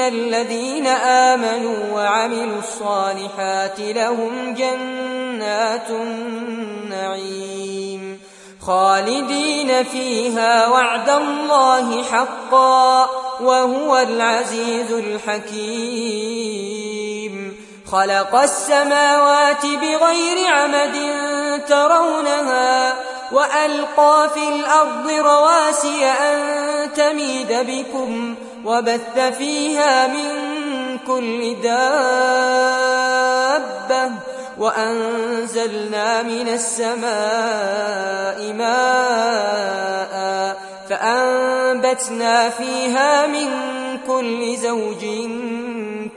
إن الذين آمنوا وعملوا الصالحات لهم جنات النعيم خالدين فيها وعد الله حقا وهو العزيز الحكيم. خلق السماوات بغير عمد ترونها وألقى في الأرض رواسي أن تميد بكم وبث فيها من كل دابة وأنزلنا من السماء ماء فأنبتنا فيها من كل زوج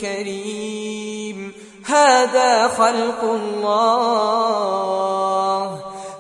كريم. هذا خلق الله.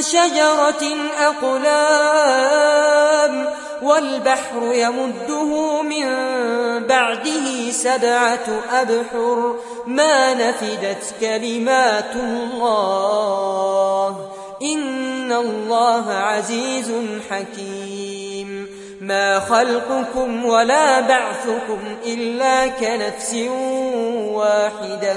شجرة أقلام والبحر يمده من بعده سبعة أبحر ما نفدت كلمات الله إن الله عزيز حكيم ما خلقكم ولا بعثكم إلا كنفس واحدة